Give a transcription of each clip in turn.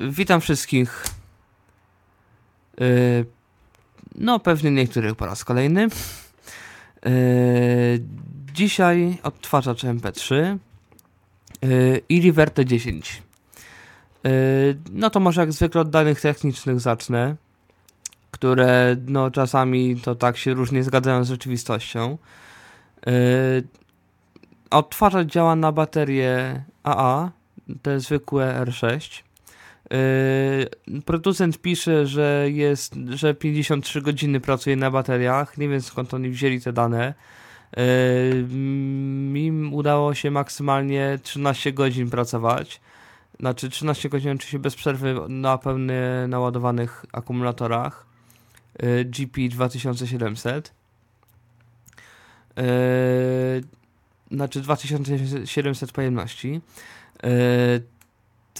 Witam wszystkich. Yy, no, pewnie niektórych po raz kolejny. Yy, dzisiaj odtwarzacz MP3 yy, i Riverte 10. Yy, no to może jak zwykle od danych technicznych zacznę, które no czasami to tak się różnie zgadzają z rzeczywistością. Odtwarzacz działa na baterię AA, te zwykłe R6. Yy, producent pisze, że jest, że 53 godziny pracuje na bateriach. Nie wiem skąd oni wzięli te dane. Yy, mi udało się maksymalnie 13 godzin pracować. Znaczy 13 godzin oczywiście bez przerwy na pełnie naładowanych akumulatorach yy, GP 2700. Yy, znaczy 2700 pojemności.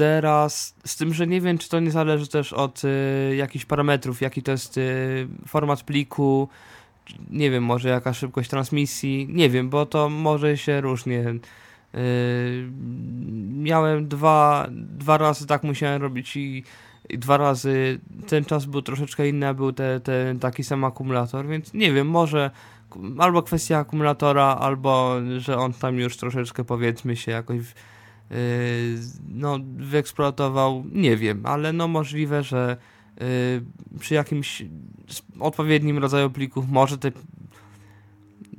Teraz, z tym, że nie wiem, czy to nie zależy też od y, jakichś parametrów, jaki to jest y, format pliku, nie wiem, może jaka szybkość transmisji, nie wiem, bo to może się różnie. Y, miałem dwa, dwa razy tak musiałem robić i, i, dwa razy ten czas był troszeczkę inny, a był te, te, taki sam akumulator, więc nie wiem, może albo kwestia akumulatora, albo że on tam już troszeczkę powiedzmy się jakoś Yy, no, wyeksploatował, nie wiem, ale no możliwe, że yy, przy jakimś odpowiednim rodzaju plików może te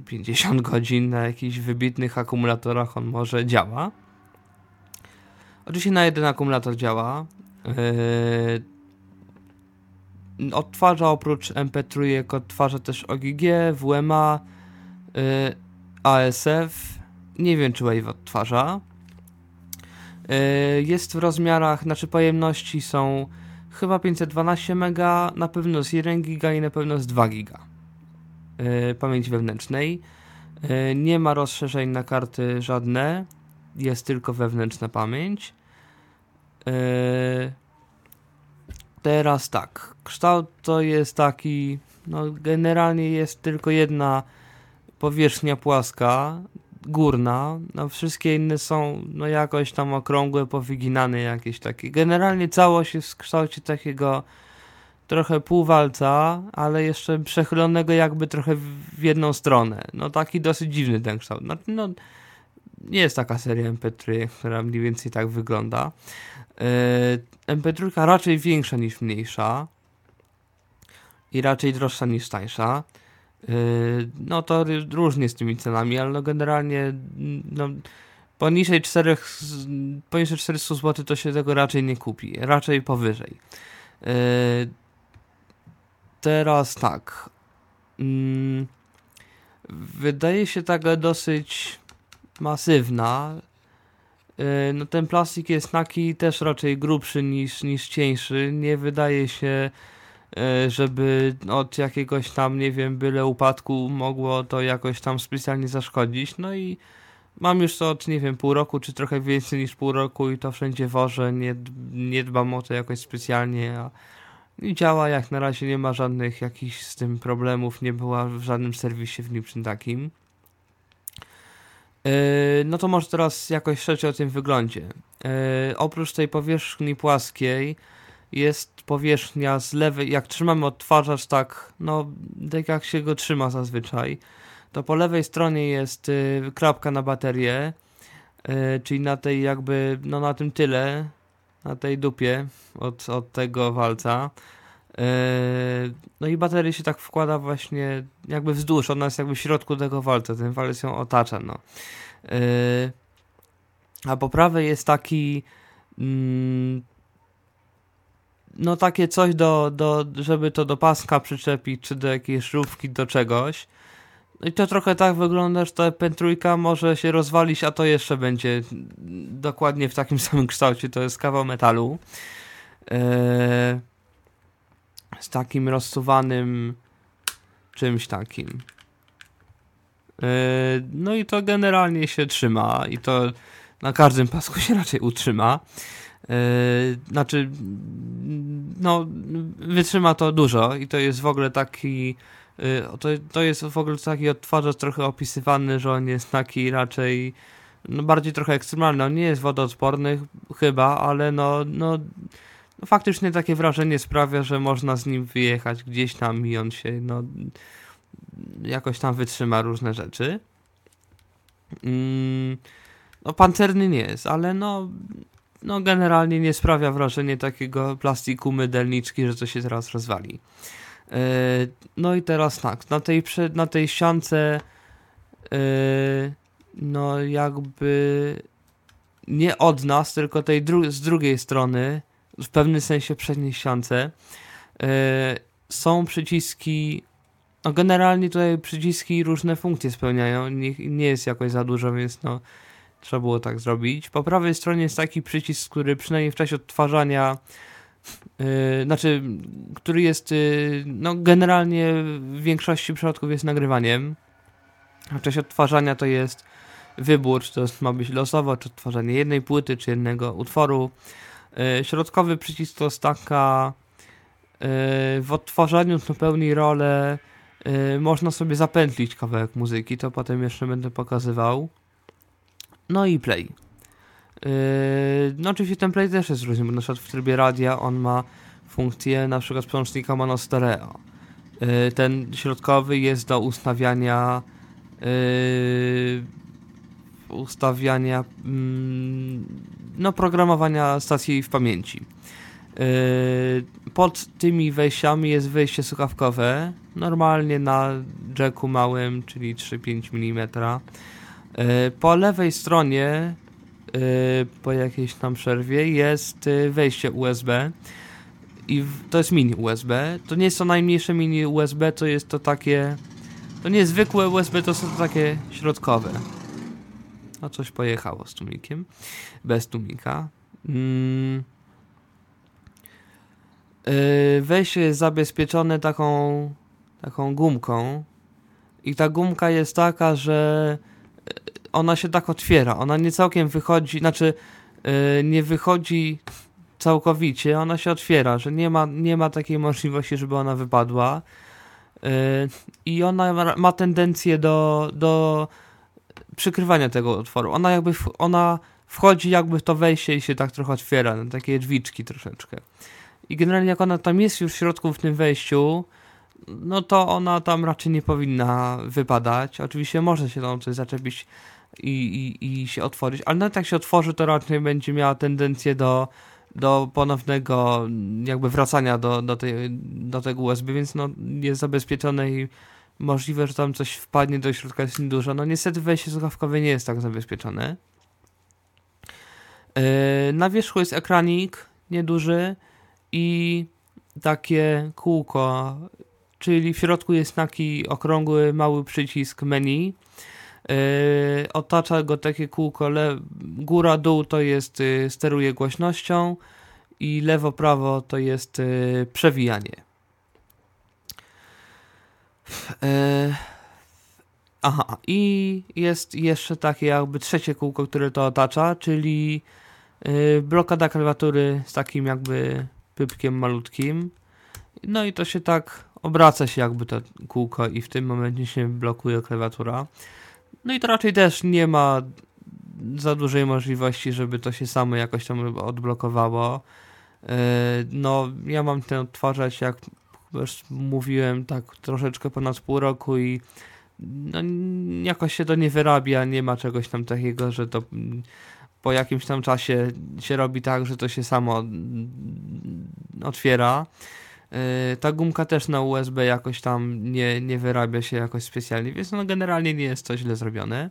50 godzin na jakichś wybitnych akumulatorach on może działa. Oczywiście na jeden akumulator działa. Yy, odtwarza oprócz MP3 odtwarza też OGG, WMA, yy, ASF. Nie wiem czy Wave odtwarza. E, jest w rozmiarach, znaczy pojemności są chyba 512 MB, na pewno z 1 GB i na pewno z 2 GB e, pamięci wewnętrznej. E, nie ma rozszerzeń na karty żadne, jest tylko wewnętrzna pamięć. Teraz tak, kształt to jest taki, no generalnie jest tylko jedna powierzchnia płaska, górna, no wszystkie inne są no jakoś tam okrągłe, powyginane jakieś takie. Generalnie całość jest w kształcie takiego trochę półwalca, ale jeszcze przechylonego jakby trochę w jedną stronę. No taki dosyć dziwny ten kształt. No, no nie jest taka seria MP3, która mniej więcej tak wygląda. Yy, MP3 raczej większa niż mniejsza i raczej droższa niż tańsza. Yy, no to różnie z tymi cenami, ale no generalnie no, poniżej 4, poniżej 400 zł to się tego raczej nie kupi, raczej powyżej. Yy, teraz tak. Mm, wydaje się taka dosyć masywna. Yy, no ten plastik jest taki też raczej grubszy niż, niż cieńszy. Nie wydaje się żeby od jakiegoś tam, nie wiem, byle upadku mogło to jakoś tam specjalnie zaszkodzić. No i mam już to od, nie wiem, pół roku, czy trochę więcej niż pół roku i to wszędzie wożę, nie, nie dbam o to jakoś specjalnie, a i działa jak na razie, nie ma żadnych jakichś z tym problemów, nie była w żadnym serwisie w niczym takim. Yy, no to może teraz jakoś szerzej o tym wyglądzie. Yy, oprócz tej powierzchni płaskiej, jest powierzchnia z lewej, jak trzymamy odtwarzacz tak, no tak jak się go trzyma zazwyczaj, to po lewej stronie jest y, na baterię, y, czyli na tej jakby, no na tym tyle, na tej dupie od, od tego walca. Y, no i baterię się tak wkłada właśnie jakby wzdłuż, ona jest jakby w środku tego walca, ten walec ją otacza, no. Y, a po prawej jest taki mm, no takie coś do, do, żeby to do paska przyczepić, czy do jakiejś szrubki, do czegoś. No i to trochę tak wygląda, że ta pentrójka może się rozwalić, a to jeszcze będzie dokładnie w takim samym kształcie. To jest kawał metalu. Eee, z takim rozsuwanym czymś takim. Eee, no i to generalnie się trzyma i to na każdym pasku się raczej utrzyma. Yy, znaczy, no, wytrzyma to dużo i to jest w ogóle taki. Yy, to, to jest w ogóle taki odtwarzacz trochę opisywany, że on jest taki raczej. No bardziej trochę ekstremalny. On nie jest wodoodporny chyba, ale no, no no, faktycznie takie wrażenie sprawia, że można z nim wyjechać gdzieś tam i on się no, jakoś tam wytrzyma różne rzeczy. Mm, no pancerny nie jest, ale no, no generalnie nie sprawia wrażenia takiego plastiku mydelniczki, że to się teraz rozwali. Yy, no i teraz tak, na tej, na tej ściance yy, no jakby nie od nas, tylko tej dru z drugiej strony, w pewnym sensie przedniej ściance, yy, są przyciski no generalnie tutaj przyciski różne funkcje spełniają, nie, nie jest jakoś za dużo, więc no trzeba było tak zrobić. Po prawej stronie jest taki przycisk, który przynajmniej w czasie odtwarzania yy, znaczy, który jest yy, no generalnie w większości przypadków jest nagrywaniem. A w czasie odtwarzania to jest wybór, czy to ma być losowo, czy odtwarzanie jednej płyty, czy jednego utworu. Yy, środkowy przycisk to jest taka yy, w odtwarzaniu to pełni rolę yy, można sobie zapętlić kawałek muzyki, to potem jeszcze będę pokazywał. No i play. Yy, no oczywiście ten play też jest różny, bo na przykład w trybie radia on ma funkcję na przykład przełącznika mono stereo. Yy, ten środkowy jest do ustawiania yy, ustawiania mm, no programowania stacji w pamięci. Yy, pod tymi wejściami jest wejście słuchawkowe, normalnie na jacku małym, czyli 3-5 mm. Yy, po lewej stronie, yy, po jakiejś tam przerwie, jest wejście USB i to jest mini USB. To nie jest to najmniejsze mini USB, to jest to takie. To nie zwykłe USB, to są to takie środkowe. A coś pojechało z tłumikiem. Bez tłumika. Mm. Wejście jest zabezpieczone taką, taką gumką i ta gumka jest taka, że ona się tak otwiera. Ona nie całkiem wychodzi, znaczy yy, nie wychodzi całkowicie, ona się otwiera, że nie ma, nie ma takiej możliwości, żeby ona wypadła. I ona ma, tendencję do, do przykrywania tego otworu. Ona jakby ona wchodzi jakby w to wejście i się tak trochę otwiera, na takie drzwiczki troszeczkę. I generalnie jak ona tam jest już w środku w tym wejściu, no to ona tam raczej nie powinna wypadać. Oczywiście może się tam coś zaczepić i, i, i się otworzyć, ale nawet jak się otworzy, to raczej będzie miała tendencję do, do ponownego jakby wracania do, do, tej, do tego USB, więc no jest zabezpieczone i możliwe, że tam coś wpadnie do środka jest niedużo. No niestety wejście słuchawkowe nie jest tak zabezpieczone. Yy, na wierzchu jest ekranik nieduży, i takie kółko, czyli w środku jest taki okrągły, mały przycisk menu. Yy, otacza go takie kółko, le, góra, dół to jest yy, steruje głośnością i lewo, prawo to jest yy, przewijanie. Yy, aha, i jest jeszcze takie jakby trzecie kółko, które to otacza, czyli yy, blokada klawiatury z takim jakby pypkiem malutkim. No i to się tak obraca się jakby to kółko i w tym momencie się blokuje klawiatura. No i to raczej też nie ma za dużej możliwości, żeby to się samo jakoś tam odblokowało. E, no, ja mam ten odtwarzać, jak już mówiłem, tak troszeczkę ponad pół roku i no, jakoś się to nie wyrabia, nie ma czegoś tam takiego, że to po jakimś tam czasie się robi tak, że to się samo otwiera. Y, ta gumka też na USB jakoś tam nie, nie wyrabia się jakoś specjalnie, więc no generalnie nie jest to źle zrobione.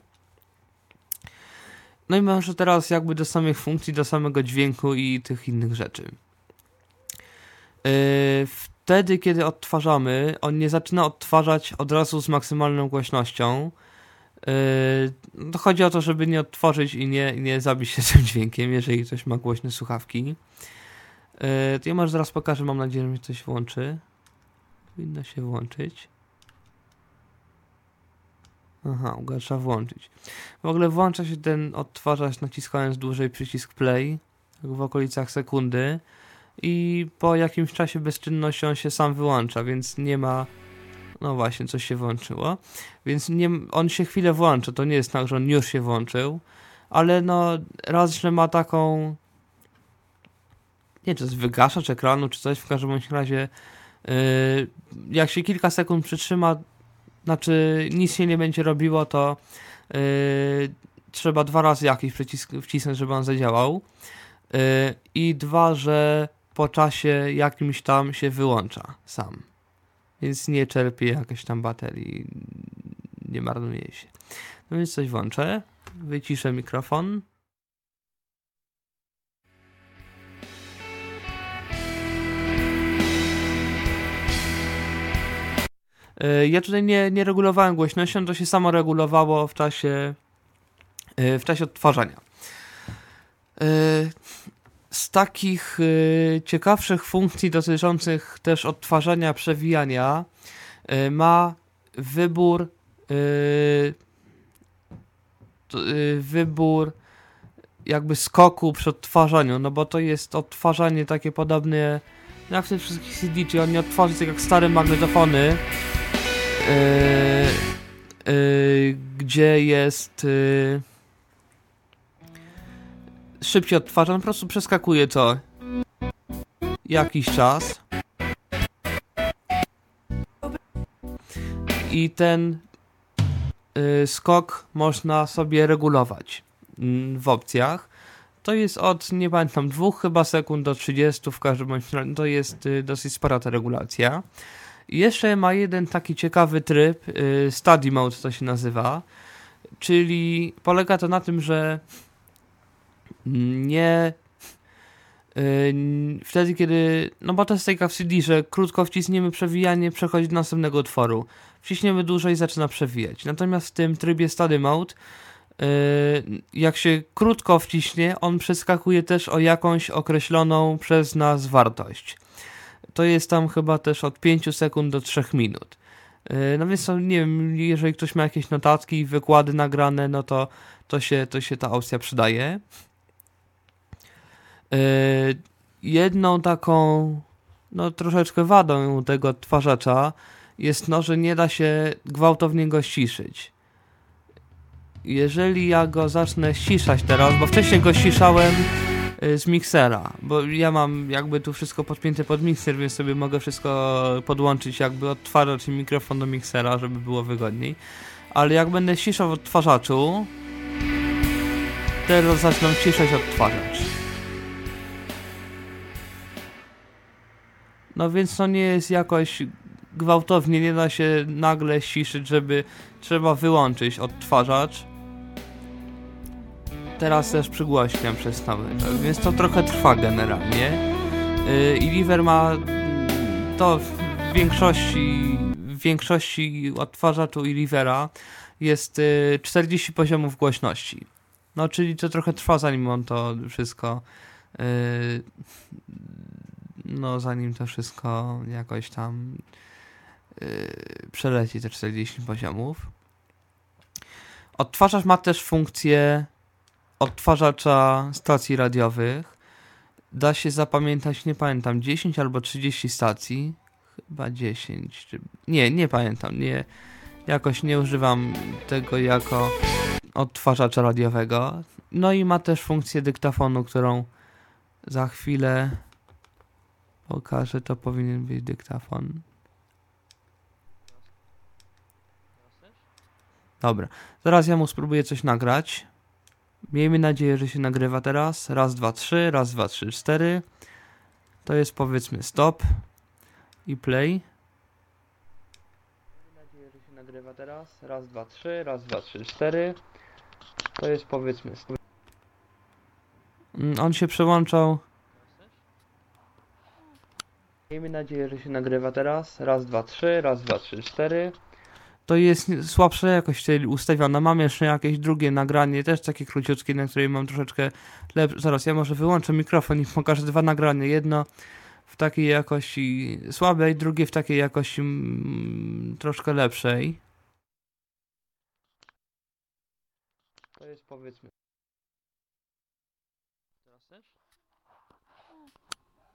No i może teraz jakby do samych funkcji, do samego dźwięku i tych innych rzeczy. Y, wtedy, kiedy odtwarzamy, on nie zaczyna odtwarzać od razu z maksymalną głośnością, Yy, chodzi o to, żeby nie odtworzyć i nie, nie zabić się tym dźwiękiem, jeżeli ktoś ma głośne słuchawki. Yy, ja może zaraz pokażę, mam nadzieję, że mi coś włączy. Powinno się włączyć. Aha, trzeba włączyć. W ogóle włącza się ten odtwarzacz naciskając dłużej przycisk play, w okolicach sekundy i po jakimś czasie bezczynności on się sam wyłącza, więc nie ma no właśnie, coś się włączyło. Więc nie, on się chwilę włącza. To nie jest tak, że on już się włączył. Ale no, raz, że ma taką nie czy to jest wygaszacz ekranu, czy coś, w każdym razie yy, jak się kilka sekund przytrzyma, znaczy nic się nie będzie robiło, to yy, trzeba dwa razy jakiś przycisk wcisnąć, żeby on zadziałał. Yy, I dwa, że po czasie jakimś tam się wyłącza sam. Więc nie czerpie jakiejś tam baterii, nie marnuje się. No więc coś włączę, wyciszę mikrofon. Ja tutaj nie, nie regulowałem głośnością, to się samo regulowało w czasie, y, w czasie odtwarzania. Y, z takich ciekawszych funkcji dotyczących też odtwarzania, przewijania ma wybór wybór jakby skoku przy odtwarzaniu, no bo to jest odtwarzanie takie podobne w tych wszystkich CD, czyli on nie odtwarzy tak jak stare magnetofony, yy, yy, gdzie jest yy, szybciej odtwarza, po prostu przeskakuje to jakiś czas. I ten yy, skok można sobie regulować yy, w opcjach. To jest od, nie pamiętam, dwóch chyba sekund do 30, w każdym razie to jest yy, dosyć spora ta regulacja. Jeszcze ma jeden taki ciekawy tryb, y, study mode to się nazywa, czyli polega to na tym, że nie y, wtedy, kiedy, no bo to jest taka w CD, że krótko wcisniemy przewijanie, przechodzi do następnego utworu. Wciśniemy dłużej i zaczyna przewijać. Natomiast w tym trybie study mode y, jak się krótko wciśnie, on przeskakuje też o jakąś określoną przez nas wartość to jest tam chyba też od 5 sekund do 3 minut. E, no więc nie wiem, jeżeli ktoś ma jakieś notatki, wykłady nagrane, no to, to, się, to się ta opcja przydaje. E, jedną taką, no troszeczkę wadą tego odtwarzacza jest no, że nie da się gwałtownie go ściszyć. Jeżeli ja go zacznę ściszać teraz, bo wcześniej go ściszałem Y, z miksera, bo ja mam jakby tu wszystko podpięte pod mikser, więc sobie mogę wszystko podłączyć jakby odtwarzacz i mikrofon do miksera, żeby było wygodniej. Ale jak będę ściszał w odtwarzaczu, teraz zaczynam ciszać odtwarzacz. No więc to nie jest jakoś gwałtownie, nie da się nagle ciszyć, żeby trzeba wyłączyć odtwarzacz teraz też przygłaśniam przez czas, więc to trochę trwa generalnie. Yy, I Liver ma mm, to w większości, w większości odtwarzaczu i Livera jest 40 y, poziomów głośności. No, czyli to trochę trwa, zanim on to wszystko yy, no, zanim to wszystko jakoś tam przeleci te 40 poziomów. Odtwarzacz ma też funkcję odtwarzacza stacji radiowych da się zapamiętać, nie pamiętam, 10 albo 30 stacji. Chyba 10. Czy... Nie, nie pamiętam. Nie, jakoś nie używam tego jako odtwarzacza radiowego. No i ma też funkcję dyktafonu, którą za chwilę pokażę. To powinien być dyktafon. Dobra, zaraz ja mu spróbuję coś nagrać. Miejmy nadzieję, że się nagrywa teraz. Raz, dwa, trzy, raz, dwa, trzy, cztery. To jest powiedzmy stop i play. Miejmy nadzieję, że się nagrywa teraz. Raz, dwa, trzy, raz, dwa, trzy, cztery. To jest powiedzmy stop. Mm, on się przełączał. Miejmy nadzieję, że się nagrywa teraz. Raz, dwa, trzy, raz, dwa, trzy, cztery to jest słabsza jakość ustawiona. Mam jeszcze jakieś drugie nagranie, też takie króciutkie, na której mam troszeczkę lepsze. Zaraz, ja może wyłączę mikrofon i pokażę dwa nagrania. Jedno w takiej jakości słabej, drugie w takiej jakości mm, troszkę lepszej. To jest powiedzmy. Teraz też?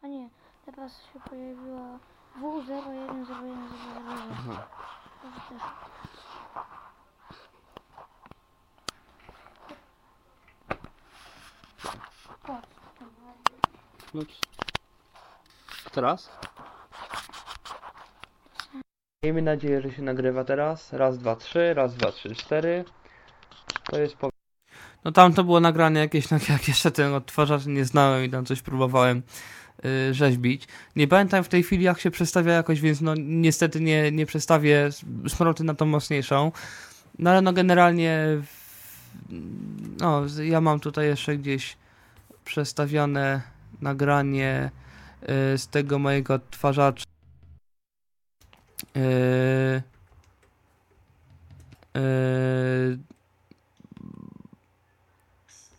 A nie, teraz się pojawiła W010100. Ups. Jeszcze raz. Miejmy nadzieję, że się nagrywa teraz. Raz, dwa, trzy, raz, dwa, trzy, cztery. To jest po... No tam to było nagranie jakieś, no, jak jeszcze ten odtwarzacz nie znałem i tam coś próbowałem rzeźbić. Nie pamiętam w tej chwili jak się przestawia jakoś, więc no niestety nie, nie przestawię smroty na tą mocniejszą. No ale no generalnie no ja mam tutaj jeszcze gdzieś przestawione nagranie yy, z tego mojego odtwarzacza yy,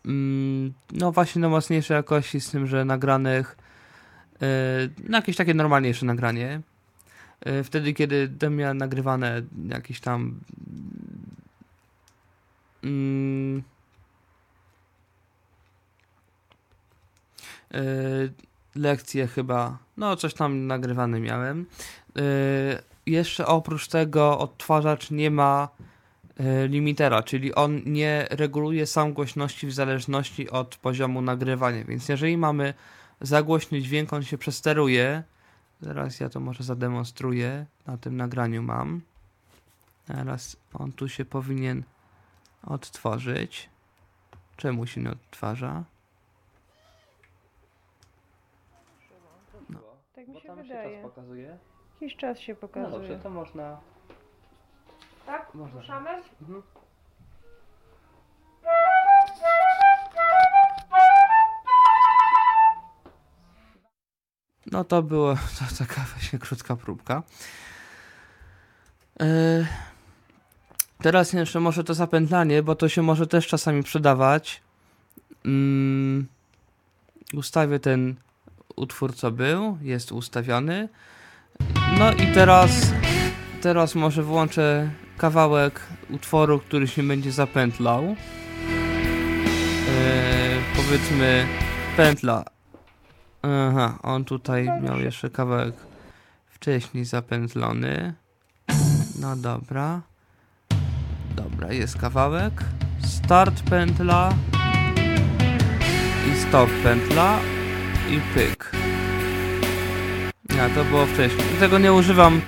mm, no właśnie na mocniejszej jakości z tym, że nagranych yy, no jakieś takie normalniejsze nagranie. Wtedy, kiedy miałem nagrywane jakieś tam mm, lekcje chyba, no coś tam nagrywane miałem. Jeszcze oprócz tego odtwarzacz nie ma limitera, czyli on nie reguluje sam głośności w zależności od poziomu nagrywania, więc jeżeli mamy za głośny dźwięk, on się przesteruje. Zaraz ja to może zademonstruję. Na tym nagraniu mam. Teraz on tu się powinien odtworzyć. Czemu się nie odtwarza? No. Tak mi się tam się wydaje. czas pokazuje. Jakiś czas się No pokazuje. dobrze, to można. Tak? Można. Ruszamy? Mhm. No to było to taka właśnie krótka próbka. E, teraz jeszcze może to zapętlanie, bo to się może też czasami przydawać. Mm, ustawię ten utwór, co był, jest ustawiony. No i teraz, teraz może włączę kawałek utworu, który się będzie zapętlał. Eee, powiedzmy pętla. Aha, on tutaj miał jeszcze kawałek wcześniej zapętlony. No dobra. Dobra, jest kawałek. Start pętla i stop pętla i pyk. Ja, to było wcześniej. Tego nie używam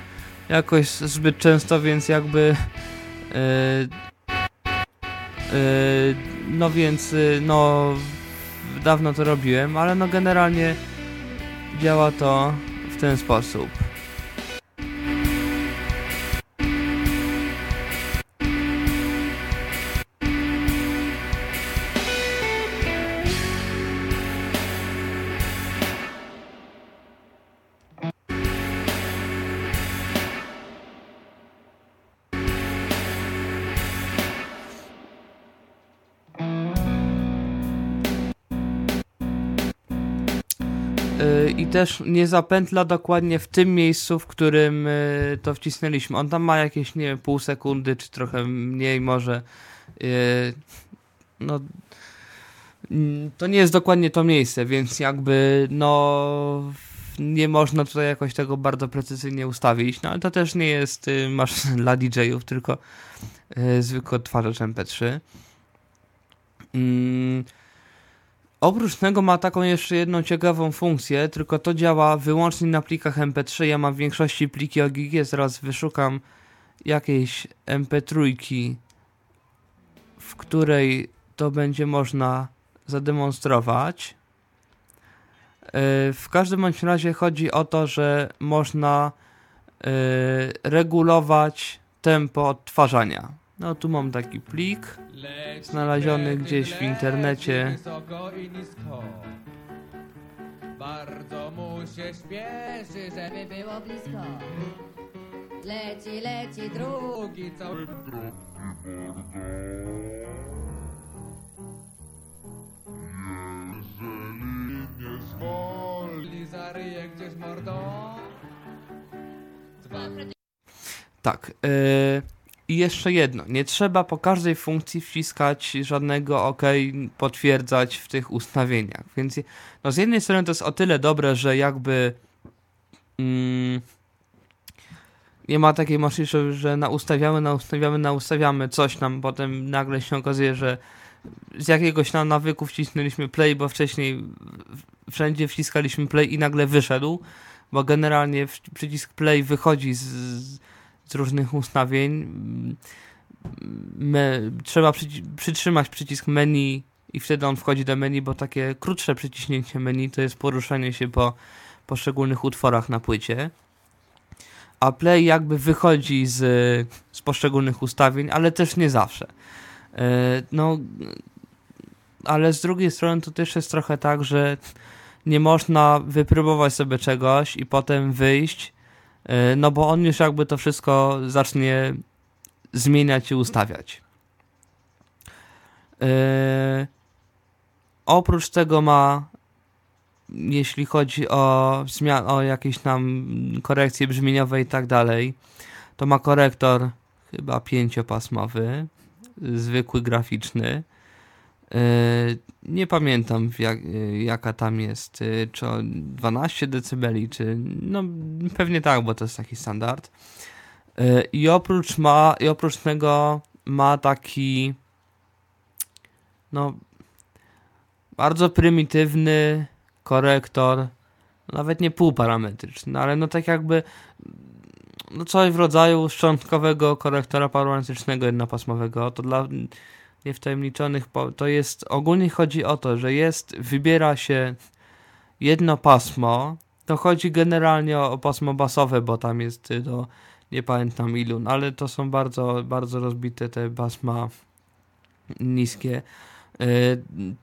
jakoś zbyt często, więc jakby yy, yy, no więc yy, no dawno to robiłem, ale no generalnie działa to w ten sposób. Też nie zapętla dokładnie w tym miejscu, w którym yy, to wcisnęliśmy. On tam ma jakieś, nie wiem, pół sekundy, czy trochę mniej może. Yy, no, to nie jest dokładnie to miejsce, więc jakby, no, nie można tutaj jakoś tego bardzo precyzyjnie ustawić. No, ale to też nie jest maszyna dla DJ-ów, tylko zwykły odtwarzacz MP3. Mm, Oprócz tego ma taką jeszcze jedną ciekawą funkcję, tylko to działa wyłącznie na plikach MP3. Ja mam w większości pliki OGG, zaraz wyszukam jakiejś MP3, w której to będzie można zademonstrować. Yy, w każdym bądź razie chodzi o to, że można yy, regulować tempo odtwarzania. No tu mam taki plik znaleziony gdzieś w internecie. Bardzo mu się śpieszy, żeby było blisko. Leci, leci drugi cały nie zwolni. zaryje gdzieś mordą. Tak. Yy, I jeszcze jedno. Nie trzeba po każdej funkcji wciskać żadnego OK, potwierdzać w tych ustawieniach. Więc no z jednej strony to jest o tyle dobre, że jakby mm, nie ma takiej możliwości, że na ustawiamy, na ustawiamy, na ustawiamy coś tam, potem nagle się okazuje, że z jakiegoś tam nawyku wcisnęliśmy play, bo wcześniej wszędzie wciskaliśmy play i nagle wyszedł bo generalnie przycisk play wychodzi z, z różnych ustawień. Me, trzeba przyci- przytrzymać przycisk menu i wtedy on wchodzi do menu, bo takie krótsze przyciśnięcie menu to jest poruszanie się po poszczególnych utworach na płycie. A play jakby wychodzi z, z poszczególnych ustawień, ale też nie zawsze. E, No, ale z drugiej strony to też jest trochę tak, że nie można wypróbować sobie czegoś i potem wyjść, no bo on już jakby to wszystko zacznie zmieniać i ustawiać. E, Oprócz tego ma, jeśli chodzi o, o jakieś tam korekcje brzmieniowe i tak dalej, to ma korektor chyba pięciopasmowy, zwykły graficzny. Yy, Nie pamiętam jak, yy, jaka tam jest, yy, czy o 12 dB, czy no pewnie tak, bo to jest taki standard. I oprócz ma, i oprócz tego ma taki no bardzo prymitywny korektor, nawet nie półparametryczny, ale no tak jakby no coś w rodzaju szczątkowego korektora parametrycznego jednopasmowego, to dla niewtajemniczonych to jest, ogólnie chodzi o to, że jest, wybiera się jedno pasmo, to chodzi generalnie o, o pasmo basowe, bo tam jest y, do, nie pamiętam ilu, no ale to są bardzo, bardzo rozbite te pasma niskie. Y,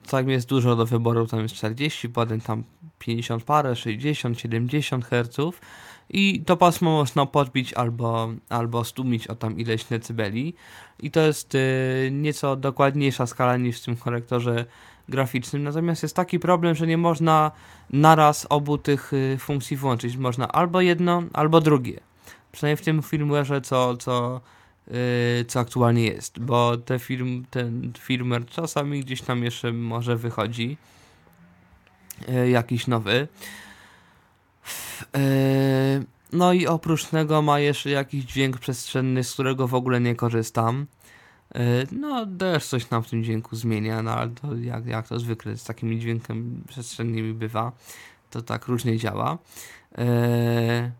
Tam jest dużo do wyboru, tam jest 40, potem tam 50 parę, 60, 70 Hz i to pasmo można podbić albo, albo stłumić o tam ileś decybeli i to jest y, nieco dokładniejsza skala niż w tym korektorze graficznym, natomiast jest taki problem, że nie można naraz obu tych y, funkcji włączyć, można albo jedno, albo drugie. Przynajmniej w tym firmware'ze, co, co, y, co aktualnie jest, bo te firm, ten firmware czasami gdzieś tam jeszcze może wychodzi y, jakiś nowy. Y, No i oprócz tego ma jeszcze jakiś dźwięk przestrzenny, z którego w ogóle nie korzystam. Y, No, też coś tam w tym dźwięku zmienia, no ale to jak, jak to zwykle z takimi dźwiękami przestrzennymi bywa, to tak różnie działa. Y,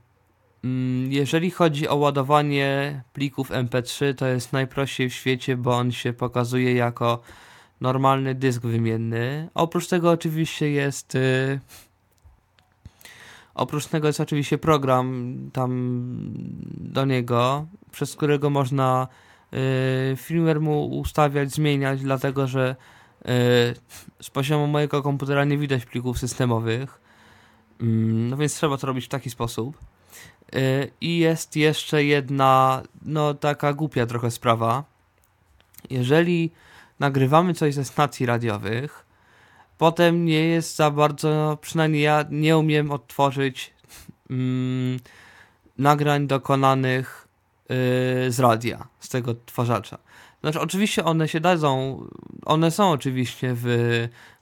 mm, Jeżeli chodzi o ładowanie plików MP3, to jest najprościej w świecie, bo on się pokazuje jako normalny dysk wymienny. Oprócz tego oczywiście jest oprócz tego jest oczywiście program tam do niego, przez którego można y, firmware mu ustawiać, zmieniać, dlatego że y, z poziomu mojego komputera nie widać plików systemowych. Mm, No więc trzeba to robić w taki sposób. Y, I jest jeszcze jedna, no taka głupia trochę sprawa. Jeżeli nagrywamy coś ze stacji radiowych, potem nie jest za bardzo, przynajmniej ja nie umiem odtworzyć mm, nagrań dokonanych y, z radia, z tego odtwarzacza. Znaczy, oczywiście one się dadzą, one są oczywiście w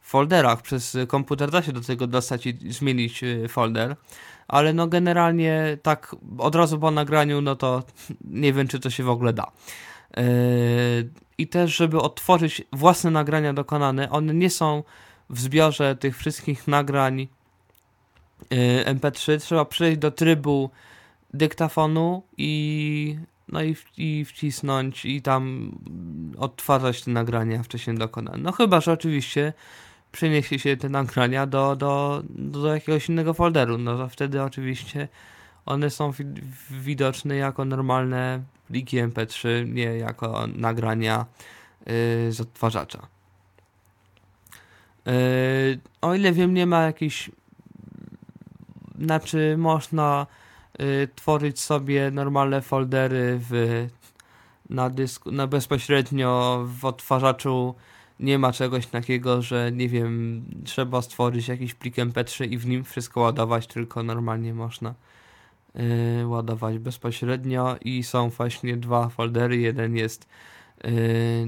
folderach, przez komputer da się do tego dostać i zmienić y, folder, ale no generalnie tak od razu po nagraniu, no to nie wiem, czy to się w ogóle da. Yy, I też, żeby odtworzyć własne nagrania dokonane, one nie są w zbiorze tych wszystkich nagrań yy, MP3. Trzeba przejść do trybu dyktafonu i no i, i wcisnąć i tam odtwarzać te nagrania wcześniej dokonane. No chyba, że oczywiście przeniesie się te nagrania do, do, do jakiegoś innego folderu, no to wtedy oczywiście one są wi- widoczne jako normalne pliki MP3, nie jako nagrania yy, z odtwarzacza. Yy, o ile wiem, nie ma jakichś. Znaczy, można yy, tworzyć sobie normalne foldery w, na dysku, na bezpośrednio w odtwarzaczu. Nie ma czegoś takiego, że nie wiem, trzeba stworzyć jakiś plik MP3 i w nim wszystko ładować, tylko normalnie można yy, ładować bezpośrednio i są właśnie dwa foldery. Jeden jest yy,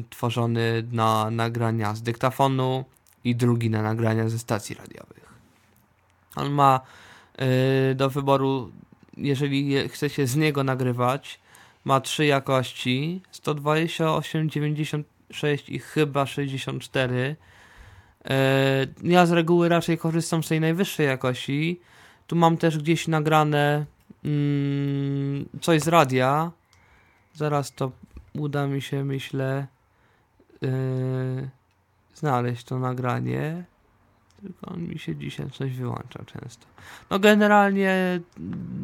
tworzony na nagrania z dyktafonu i drugi na nagrania ze stacji radiowych. On ma yy, do wyboru, jeżeli je, chce się z niego nagrywać, ma trzy jakości: 128, 96 i chyba 64. Yy, ja z reguły raczej korzystam z tej najwyższej jakości, Tu mam też gdzieś nagrane mm, coś z radia. Zaraz to uda mi się, myślę, yy, znaleźć to nagranie. Tylko on mi się dzisiaj coś wyłącza często. No generalnie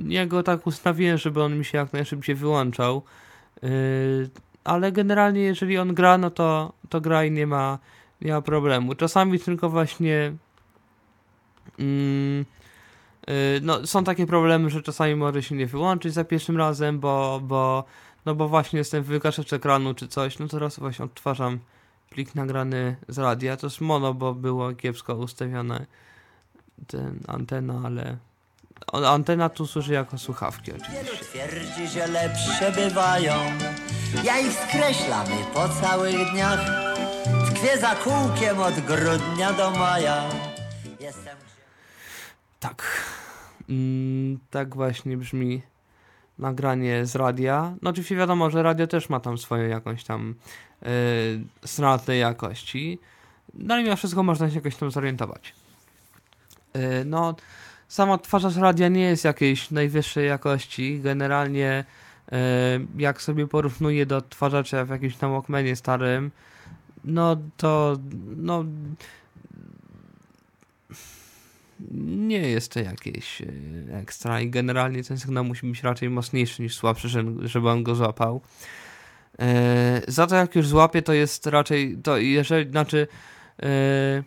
ja go tak ustawiłem, żeby on mi się jak najszybciej wyłączał. Yy, ale generalnie jeżeli on gra, no to, to gra i nie ma, nie ma problemu. Czasami tylko właśnie mm, yy, no, są takie problemy, że czasami może się nie wyłączyć za pierwszym razem, bo, bo no bo właśnie jestem wygaszacz ekranu czy coś, no teraz właśnie odtwarzam plik nagrany z radia, to jest mono, bo było kiepsko ustawione ten antena, ale antena tu służy jako słuchawki oczywiście. Wielu twierdzi, że lepsze bywają. Ja ich skreślam i po całych dniach tkwię za kółkiem od grudnia do maja. Jestem Tak. Mm, tak właśnie brzmi nagranie z radia. No oczywiście wiadomo, że radio też ma tam swoją jakąś tam yy, tej jakości. No ale mimo wszystko można się jakoś tam zorientować. Yy, no, sam odtwarzacz radia nie jest jakiejś najwyższej jakości. Generalnie yy, jak sobie porównuję do odtwarzacza w jakimś tam Walkmanie starym, no to no nie jest to jakieś e, ekstra i generalnie ten sygnał musi być raczej mocniejszy niż słabszy, żeby- on go złapał. E, za to jak już złapie, to jest raczej, to jeżeli, znaczy e,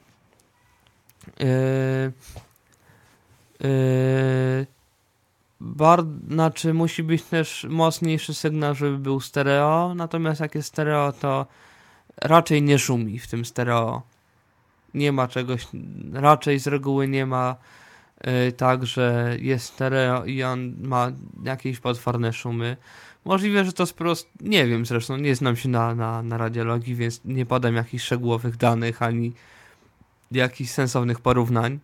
bar, znaczy musi być też mocniejszy sygnał, żeby był stereo, natomiast jak jest stereo, to raczej nie szumi w tym stereo nie ma czegoś, raczej z reguły nie ma y, tak, że jest stereo i on ma jakieś potworne szumy. Możliwe, że to sprost, nie wiem zresztą, nie znam się na, na, na radiologii, więc nie podam jakichś szczegółowych danych, ani jakichś sensownych porównań.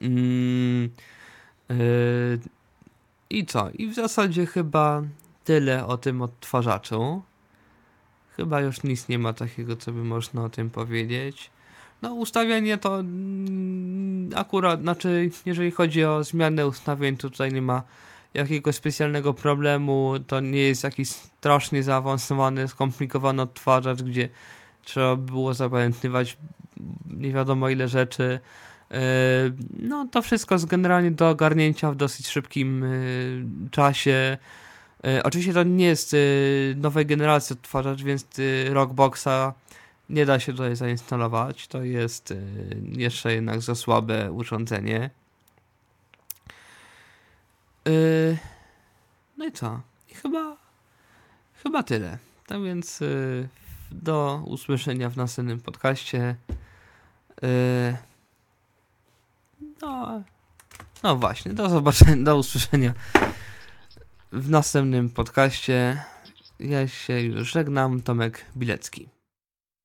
Mm, y, I co? I w zasadzie chyba tyle o tym odtwarzaczu. Chyba już nic nie ma takiego, co by można o tym powiedzieć. No, ustawienie to mm, akurat, znaczy, jeżeli chodzi o zmianę ustawień, to tutaj nie ma jakiegoś specjalnego problemu. To nie jest jakiś strasznie zaawansowany, skomplikowany odtwarzacz, gdzie trzeba było zapamiętywać nie wiadomo ile rzeczy. Yy, No, to wszystko jest generalnie do ogarnięcia w dosyć szybkim yy, czasie. Yy, Oczywiście to nie jest nowej generacji odtwarzacz, więc Rockboxa nie da się tutaj zainstalować. To jest y, jeszcze jednak za słabe urządzenie. Y, no i co? I chyba, chyba tyle. Tak więc y, do usłyszenia w następnym podcaście. No, no właśnie, do zobaczenia, do usłyszenia w następnym podcaście. Ja się już żegnam, Tomek Bilecki.